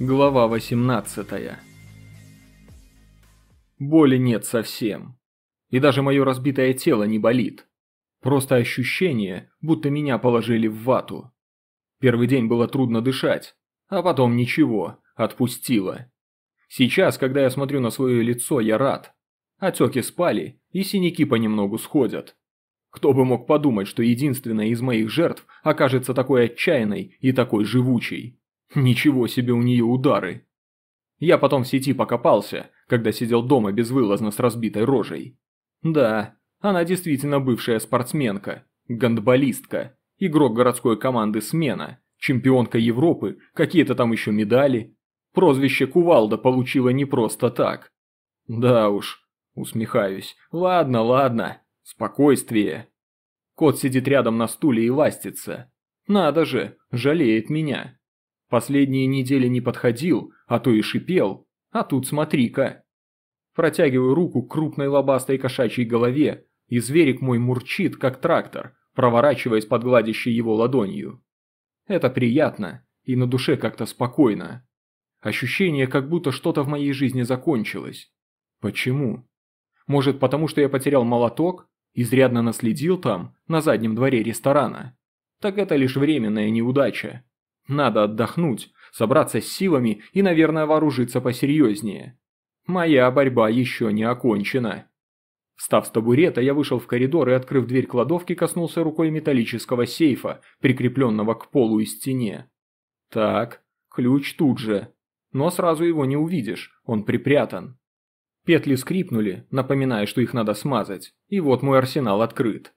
Глава 18 Боли нет совсем. И даже мое разбитое тело не болит. Просто ощущение, будто меня положили в вату. Первый день было трудно дышать, а потом ничего, отпустило. Сейчас, когда я смотрю на свое лицо, я рад. Отеки спали, и синяки понемногу сходят. Кто бы мог подумать, что единственная из моих жертв окажется такой отчаянной и такой живучей. Ничего себе у нее удары. Я потом в сети покопался, когда сидел дома безвылазно с разбитой рожей. Да, она действительно бывшая спортсменка, гандболистка, игрок городской команды «Смена», чемпионка Европы, какие-то там еще медали. Прозвище Кувалда получила не просто так. Да уж, усмехаюсь. Ладно, ладно, спокойствие. Кот сидит рядом на стуле и ластится. Надо же, жалеет меня. Последние недели не подходил, а то и шипел. А тут смотри-ка. Протягиваю руку к крупной лобастой кошачьей голове, и зверик мой мурчит, как трактор, проворачиваясь под гладящей его ладонью. Это приятно, и на душе как-то спокойно. Ощущение, как будто что-то в моей жизни закончилось. Почему? Может, потому что я потерял молоток? Изрядно наследил там, на заднем дворе ресторана? Так это лишь временная неудача. Надо отдохнуть, собраться с силами и, наверное, вооружиться посерьезнее. Моя борьба еще не окончена. Встав с табурета, я вышел в коридор и, открыв дверь кладовки, коснулся рукой металлического сейфа, прикрепленного к полу и стене. Так, ключ тут же. Но сразу его не увидишь, он припрятан. Петли скрипнули, напоминая, что их надо смазать, и вот мой арсенал открыт.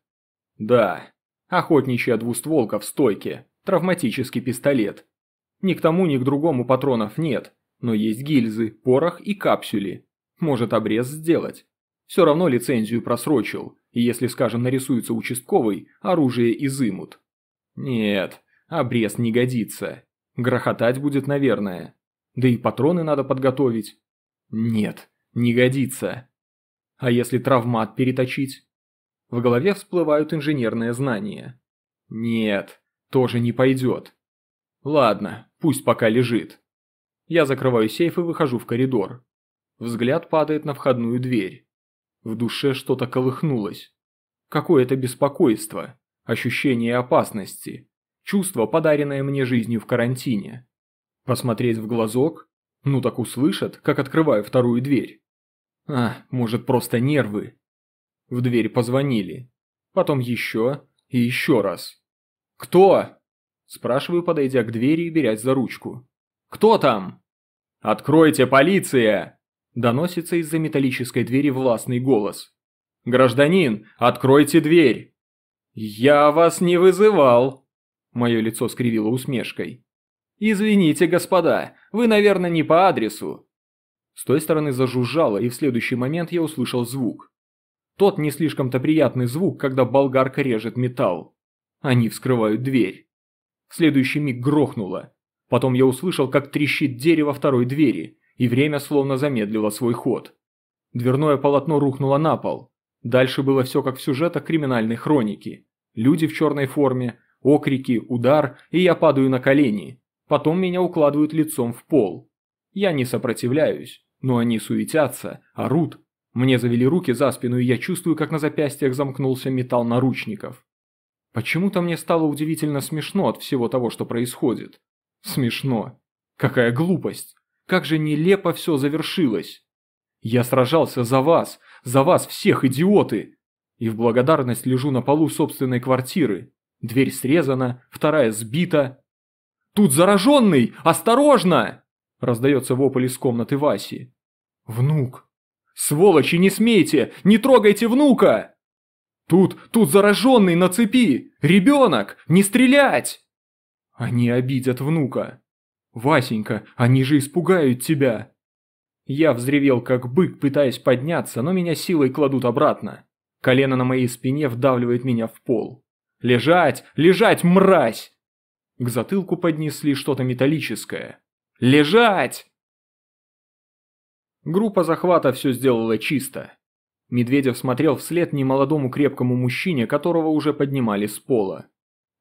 Да, охотничья двустволка в стойке, травматический пистолет. Ни к тому, ни к другому патронов нет, но есть гильзы, порох и капсюли. Может обрез сделать. Все равно лицензию просрочил, и если, скажем, нарисуется участковый, оружие изымут. Нет, обрез не годится. Грохотать будет, наверное. Да и патроны надо подготовить. Нет, не годится. А если травмат переточить? В голове всплывают инженерные знания. Нет, тоже не пойдет. Ладно, пусть пока лежит. Я закрываю сейф и выхожу в коридор. Взгляд падает на входную дверь. В душе что-то колыхнулось. Какое-то беспокойство, ощущение опасности, чувство, подаренное мне жизнью в карантине. Посмотреть в глазок? Ну так услышат, как открываю вторую дверь. А, может просто нервы. В дверь позвонили. Потом еще и еще раз. «Кто?» Спрашиваю, подойдя к двери и берясь за ручку. «Кто там?» «Откройте, полиция!» Доносится из-за металлической двери властный голос. «Гражданин, откройте дверь!» «Я вас не вызывал!» Мое лицо скривило усмешкой. «Извините, господа, вы, наверное, не по адресу». С той стороны зажужжало, и в следующий момент я услышал звук. Тот не слишком-то приятный звук, когда болгарка режет металл. Они вскрывают дверь. В следующий миг грохнуло. Потом я услышал, как трещит дерево второй двери, и время словно замедлило свой ход. Дверное полотно рухнуло на пол. Дальше было все как в сюжетах криминальной хроники. Люди в черной форме, окрики, удар, и я падаю на колени. Потом меня укладывают лицом в пол. Я не сопротивляюсь, но они суетятся, орут. Мне завели руки за спину, и я чувствую, как на запястьях замкнулся металл наручников. Почему-то мне стало удивительно смешно от всего того, что происходит. Смешно. Какая глупость. Как же нелепо все завершилось. Я сражался за вас, за вас всех, идиоты. И в благодарность лежу на полу собственной квартиры. Дверь срезана, вторая сбита. «Тут зараженный! Осторожно!» Раздается вопль из комнаты Васи. «Внук!» «Сволочи, не смейте! Не трогайте внука!» Тут, тут зараженный на цепи! Ребенок! Не стрелять!» Они обидят внука. «Васенька, они же испугают тебя!» Я взревел как бык, пытаясь подняться, но меня силой кладут обратно. Колено на моей спине вдавливает меня в пол. «Лежать! Лежать, мразь!» К затылку поднесли что-то металлическое. «Лежать!» Группа захвата все сделала чисто. Медведев смотрел вслед немолодому крепкому мужчине, которого уже поднимали с пола.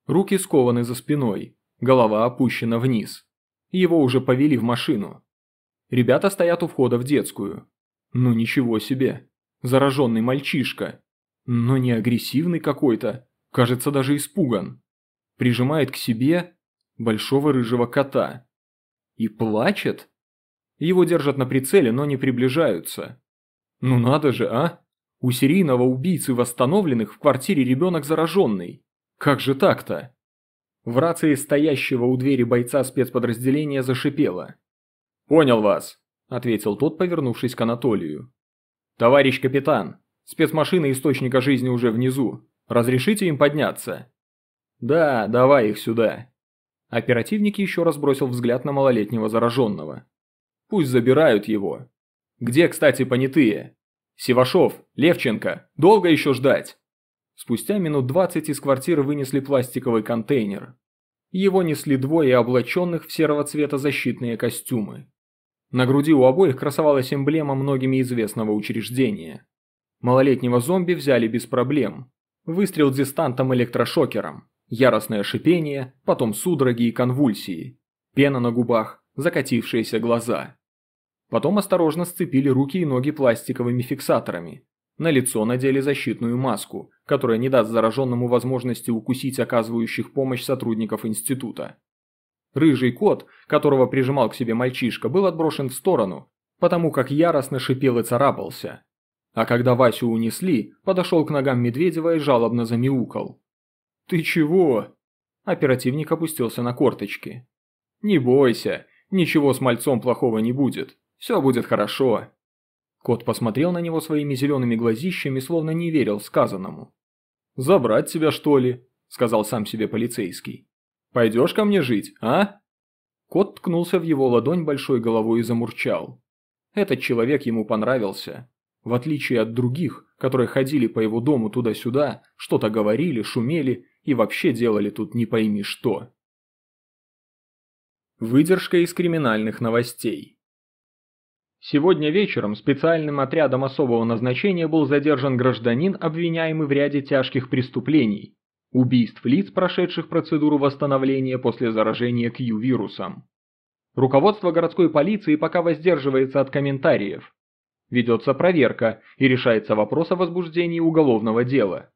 Руки скованы за спиной, голова опущена вниз. Его уже повели в машину. Ребята стоят у входа в детскую. Ну ничего себе. Зараженный мальчишка. Но не агрессивный какой-то. Кажется, даже испуган. Прижимает к себе большого рыжего кота. И плачет? Его держат на прицеле, но не приближаются. Ну надо же, а? У серийного убийцы восстановленных в квартире ребенок зараженный. Как же так-то? В рации стоящего у двери бойца спецподразделения зашипело. «Понял вас», – ответил тот, повернувшись к Анатолию. «Товарищ капитан, спецмашины источника жизни уже внизу. Разрешите им подняться?» «Да, давай их сюда». Оперативник еще раз бросил взгляд на малолетнего зараженного. «Пусть забирают его. Где, кстати, понятые? Сивашов, Левченко, долго еще ждать?» Спустя минут двадцать из квартиры вынесли пластиковый контейнер. Его несли двое облаченных в серого цвета защитные костюмы. На груди у обоих красовалась эмблема многими известного учреждения. Малолетнего зомби взяли без проблем. Выстрел дистантом-электрошокером, яростное шипение, потом судороги и конвульсии, пена на губах, закатившиеся глаза. Потом осторожно сцепили руки и ноги пластиковыми фиксаторами, на лицо надели защитную маску, которая не даст зараженному возможности укусить оказывающих помощь сотрудников института. Рыжий кот, которого прижимал к себе мальчишка, был отброшен в сторону, потому как яростно шипел и царапался. А когда Васю унесли, подошел к ногам Медведева и жалобно замяукал. «Ты чего?» Оперативник опустился на корточки. «Не бойся, ничего с мальцом плохого не будет. Все будет хорошо. Кот посмотрел на него своими зелеными глазищами, словно не верил сказанному. «Забрать тебя, что ли?» – сказал сам себе полицейский. «Пойдешь ко мне жить, а?» Кот ткнулся в его ладонь большой головой и замурчал. Этот человек ему понравился. В отличие от других, которые ходили по его дому туда-сюда, что-то говорили, шумели и вообще делали тут не пойми что. Выдержка из криминальных новостей. Сегодня вечером специальным отрядом особого назначения был задержан гражданин, обвиняемый в ряде тяжких преступлений, убийств лиц, прошедших процедуру восстановления после заражения Q-вирусом. Руководство городской полиции пока воздерживается от комментариев. Ведется проверка и решается вопрос о возбуждении уголовного дела.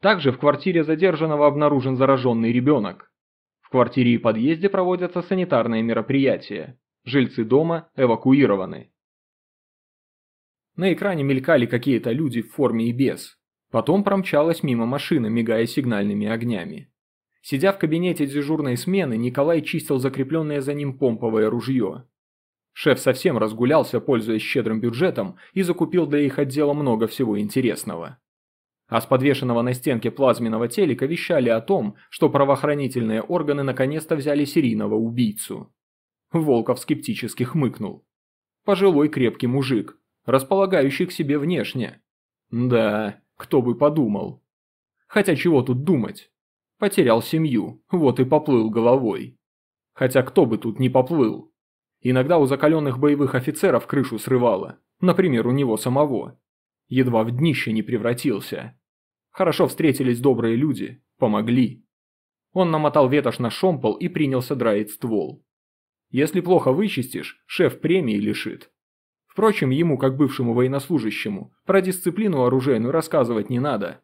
Также в квартире задержанного обнаружен зараженный ребенок. В квартире и подъезде проводятся санитарные мероприятия. Жильцы дома эвакуированы. На экране мелькали какие-то люди в форме и без. Потом промчалась мимо машина, мигая сигнальными огнями. Сидя в кабинете дежурной смены, Николай чистил закрепленное за ним помповое ружье. Шеф совсем разгулялся, пользуясь щедрым бюджетом, и закупил для их отдела много всего интересного. А с подвешенного на стенке плазменного телека вещали о том, что правоохранительные органы наконец-то взяли серийного убийцу. Волков скептически хмыкнул. Пожилой крепкий мужик, располагающий к себе внешне. Да, кто бы подумал. Хотя чего тут думать? Потерял семью, вот и поплыл головой. Хотя кто бы тут не поплыл? Иногда у закаленных боевых офицеров крышу срывало, например, у него самого. Едва в днище не превратился. Хорошо встретились добрые люди, помогли. Он намотал ветошь на шомпол и принялся драить ствол. Если плохо вычистишь, шеф премии лишит. Впрочем, ему, как бывшему военнослужащему, про дисциплину оружейную рассказывать не надо.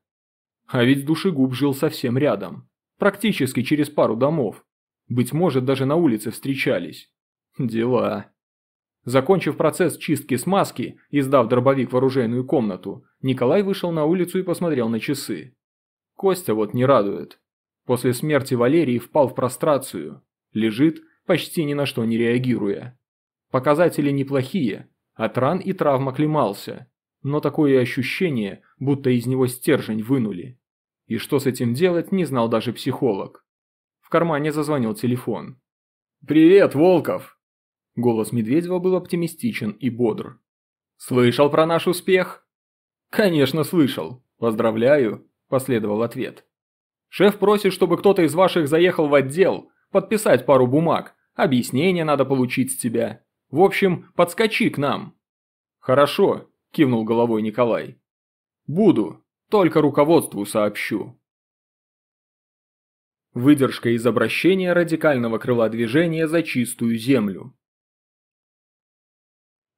А ведь душегуб жил совсем рядом. Практически через пару домов. Быть может, даже на улице встречались. Дела. Закончив процесс чистки смазки и сдав дробовик в оружейную комнату, Николай вышел на улицу и посмотрел на часы. Костя вот не радует. После смерти Валерии впал в прострацию. Лежит, почти ни на что не реагируя. Показатели неплохие, от ран и травм оклемался, но такое ощущение, будто из него стержень вынули. И что с этим делать, не знал даже психолог. В кармане зазвонил телефон. «Привет, Волков!» Голос Медведева был оптимистичен и бодр. «Слышал про наш успех?» «Конечно, слышал. Поздравляю», – последовал ответ. «Шеф просит, чтобы кто-то из ваших заехал в отдел, подписать пару бумаг, объяснение надо получить с тебя. В общем, подскочи к нам». «Хорошо», – кивнул головой Николай. «Буду, только руководству сообщу». Выдержка из обращения радикального крыла движения за чистую землю.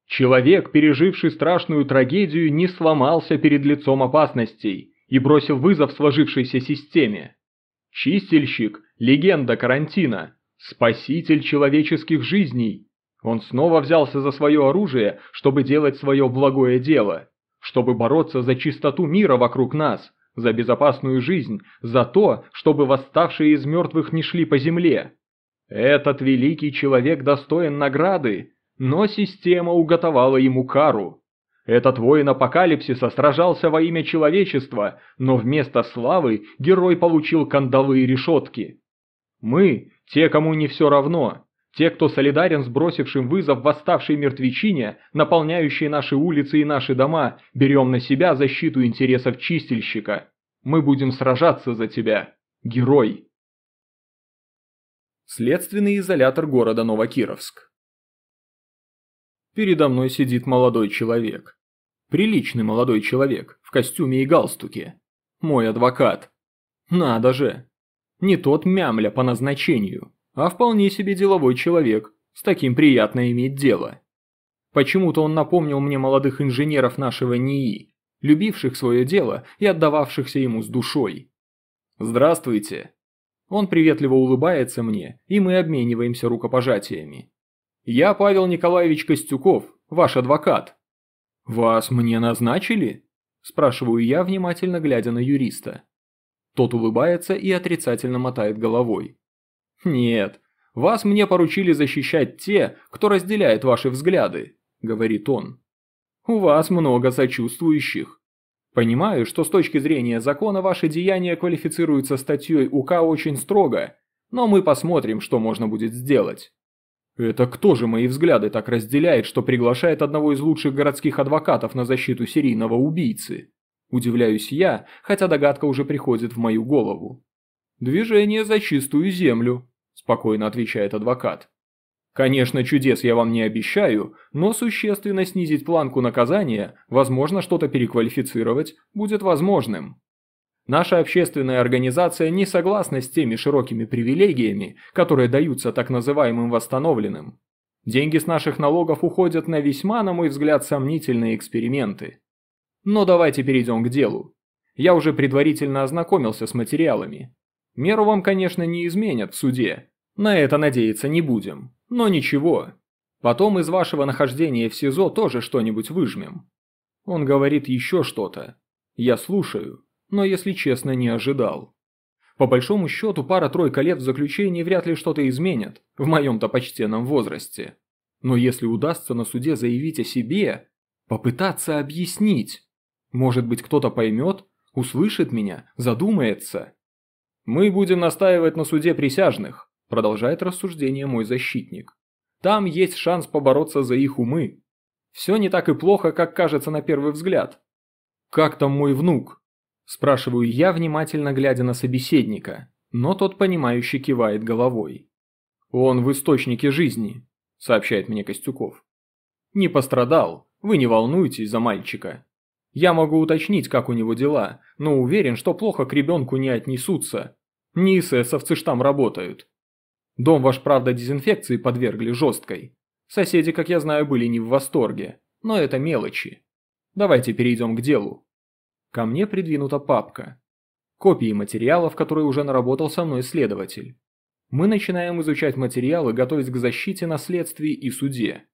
Человек, переживший страшную трагедию, не сломался перед лицом опасностей и бросил вызов сложившейся системе. Чистильщик – легенда карантина, спаситель человеческих жизней. Он снова взялся за свое оружие, чтобы делать свое благое дело, чтобы бороться за чистоту мира вокруг нас – за безопасную жизнь, за то, чтобы восставшие из мертвых не шли по земле. Этот великий человек достоин награды, но система уготовала ему кару. Этот воин апокалипсиса сражался во имя человечества, но вместо славы герой получил кандалы и решетки. Мы, те, кому не все равно, те, кто солидарен с бросившим вызов восставшей мертвечине, наполняющей наши улицы и наши дома, берем на себя защиту интересов чистильщика. Мы будем сражаться за тебя, герой. Следственный изолятор города Новокировск. Передо мной сидит молодой человек. Приличный молодой человек, в костюме и галстуке. Мой адвокат. Надо же. Не тот мямля по назначению, а вполне себе деловой человек, с таким приятно иметь дело. Почему-то он напомнил мне молодых инженеров нашего НИИ, любивших свое дело и отдававшихся ему с душой. «Здравствуйте!» Он приветливо улыбается мне, и мы обмениваемся рукопожатиями. «Я Павел Николаевич Костюков, ваш адвокат». «Вас мне назначили?» – спрашиваю я, внимательно глядя на юриста. Тот улыбается и отрицательно мотает головой. «Нет, вас мне поручили защищать те, кто разделяет ваши взгляды», – говорит он. «У вас много сочувствующих. Понимаю, что с точки зрения закона ваши деяния квалифицируются статьей УК очень строго, но мы посмотрим, что можно будет сделать». «Это кто же мои взгляды так разделяет, что приглашает одного из лучших городских адвокатов на защиту серийного убийцы?» Удивляюсь я, хотя догадка уже приходит в мою голову. «Движение за чистую землю», – спокойно отвечает адвокат. Конечно, чудес я вам не обещаю, но существенно снизить планку наказания, возможно, что-то переквалифицировать, будет возможным. Наша общественная организация не согласна с теми широкими привилегиями, которые даются так называемым восстановленным. Деньги с наших налогов уходят на весьма, на мой взгляд, сомнительные эксперименты. Но давайте перейдем к делу. Я уже предварительно ознакомился с материалами. Меру вам, конечно, не изменят в суде. На это надеяться не будем. Но ничего. Потом из вашего нахождения в СИЗО тоже что-нибудь выжмем. Он говорит еще что-то. Я слушаю, но, если честно, не ожидал. По большому счету, пара-тройка лет в заключении вряд ли что-то изменят, в моем-то почтенном возрасте. Но если удастся на суде заявить о себе, попытаться объяснить, может быть кто-то поймет, услышит меня, задумается. Мы будем настаивать на суде присяжных, продолжает рассуждение мой защитник. Там есть шанс побороться за их умы. Все не так и плохо, как кажется на первый взгляд. Как там мой внук? Спрашиваю я, внимательно глядя на собеседника, но тот понимающе кивает головой. Он в источнике жизни, сообщает мне Костюков. Не пострадал, вы не волнуйтесь за мальчика. Я могу уточнить, как у него дела, но уверен, что плохо к ребенку не отнесутся. Не эсэсовцы ж там работают. Дом ваш, правда, дезинфекции подвергли жесткой. Соседи, как я знаю, были не в восторге, но это мелочи. Давайте перейдем к делу. Ко мне придвинута папка. Копии материалов, которые уже наработал со мной следователь. Мы начинаем изучать материалы, готовясь к защите на следствии и суде.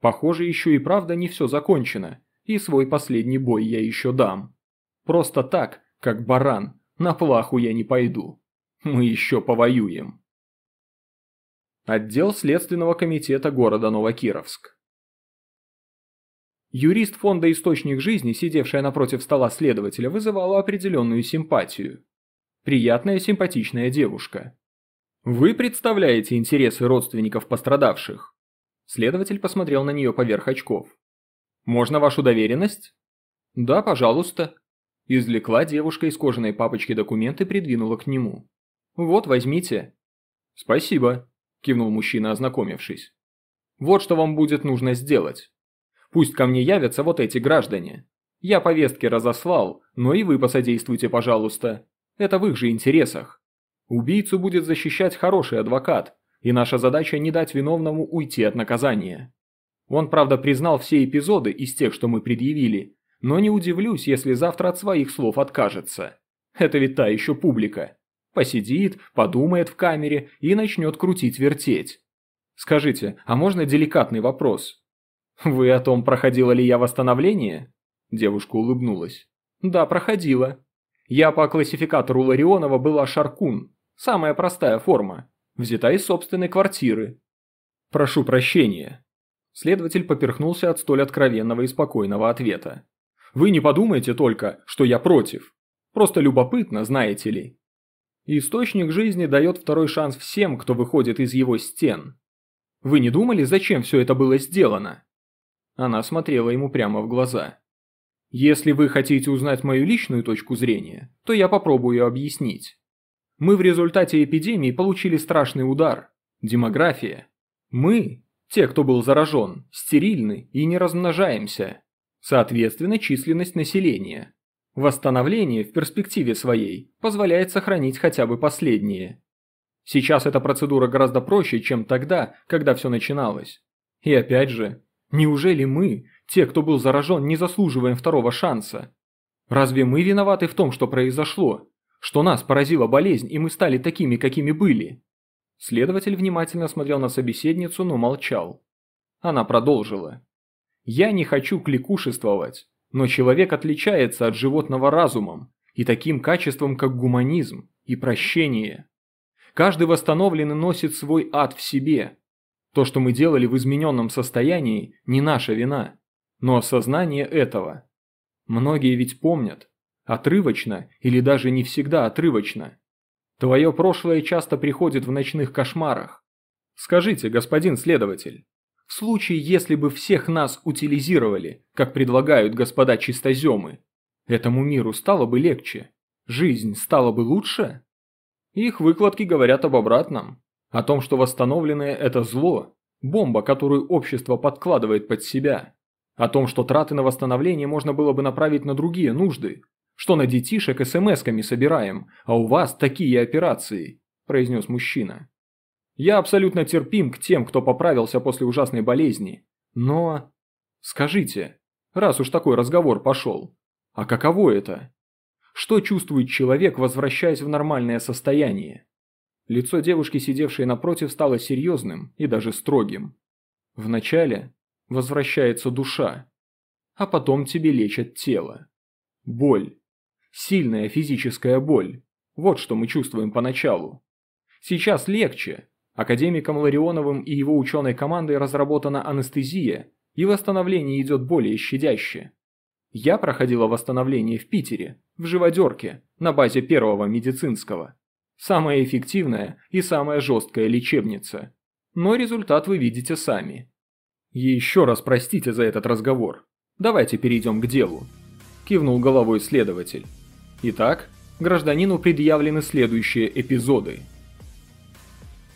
Похоже, еще и правда не все закончено, и свой последний бой я еще дам. Просто так, как баран, на плаху я не пойду. Мы еще повоюем. Отдел Следственного комитета города Новокировск. Юрист фонда «Источник жизни», сидевшая напротив стола следователя, вызывала определенную симпатию. Приятная симпатичная девушка. «Вы представляете интересы родственников пострадавших?» Следователь посмотрел на нее поверх очков. «Можно вашу доверенность?» «Да, пожалуйста». Извлекла девушка из кожаной папочки документы и придвинула к нему. «Вот, возьмите». «Спасибо», – кивнул мужчина, ознакомившись. «Вот что вам будет нужно сделать. Пусть ко мне явятся вот эти граждане. Я повестки разослал, но и вы посодействуйте, пожалуйста. Это в их же интересах. Убийцу будет защищать хороший адвокат, и наша задача не дать виновному уйти от наказания. Он, правда, признал все эпизоды из тех, что мы предъявили, но не удивлюсь, если завтра от своих слов откажется. Это ведь та еще публика. Посидит, подумает в камере и начнет крутить-вертеть. Скажите, а можно деликатный вопрос? Вы о том, проходила ли я восстановление? Девушка улыбнулась. Да, проходила. Я по классификатору Ларионова была Шаркун. Самая простая форма. Взята из собственной квартиры. Прошу прощения. Следователь поперхнулся от столь откровенного и спокойного ответа. Вы не подумайте только, что я против. Просто любопытно, знаете ли. Источник жизни дает второй шанс всем, кто выходит из его стен. Вы не думали, зачем все это было сделано? Она смотрела ему прямо в глаза. Если вы хотите узнать мою личную точку зрения, то я попробую объяснить. Мы в результате эпидемии получили страшный удар. Демография. Мы, те, кто был заражен, стерильны и не размножаемся. Соответственно, численность населения. Восстановление в перспективе своей позволяет сохранить хотя бы последние. Сейчас эта процедура гораздо проще, чем тогда, когда все начиналось. И опять же, неужели мы, те, кто был заражен, не заслуживаем второго шанса? Разве мы виноваты в том, что произошло? Что нас поразила болезнь, и мы стали такими, какими были? Следователь внимательно смотрел на собеседницу, но молчал. Она продолжила. «Я не хочу кликушествовать, но человек отличается от животного разумом и таким качеством, как гуманизм и прощение. Каждый восстановленный носит свой ад в себе. То, что мы делали в измененном состоянии, не наша вина, но осознание этого. Многие ведь помнят, отрывочно или даже не всегда отрывочно. Твое прошлое часто приходит в ночных кошмарах. Скажите, господин следователь, в случае, если бы всех нас утилизировали, как предлагают господа чистоземы, этому миру стало бы легче? Жизнь стала бы лучше? Их выкладки говорят об обратном. О том, что восстановленное – это зло, бомба, которую общество подкладывает под себя. О том, что траты на восстановление можно было бы направить на другие нужды. Что на детишек смс-ками собираем, а у вас такие операции, произнес мужчина. Я абсолютно терпим к тем, кто поправился после ужасной болезни. Но... Скажите, раз уж такой разговор пошел, а каково это? Что чувствует человек, возвращаясь в нормальное состояние? Лицо девушки, сидевшей напротив, стало серьезным и даже строгим. Вначале возвращается душа, а потом тебе лечат тело. Боль. Сильная физическая боль. Вот что мы чувствуем поначалу. Сейчас легче, Академиком Ларионовым и его ученой командой разработана анестезия, и восстановление идет более щадяще. Я проходила восстановление в Питере, в живодерке, на базе первого медицинского. Самая эффективная и самая жесткая лечебница. Но результат вы видите сами. Еще раз простите за этот разговор. Давайте перейдем к делу. Кивнул головой следователь. Итак, гражданину предъявлены следующие эпизоды –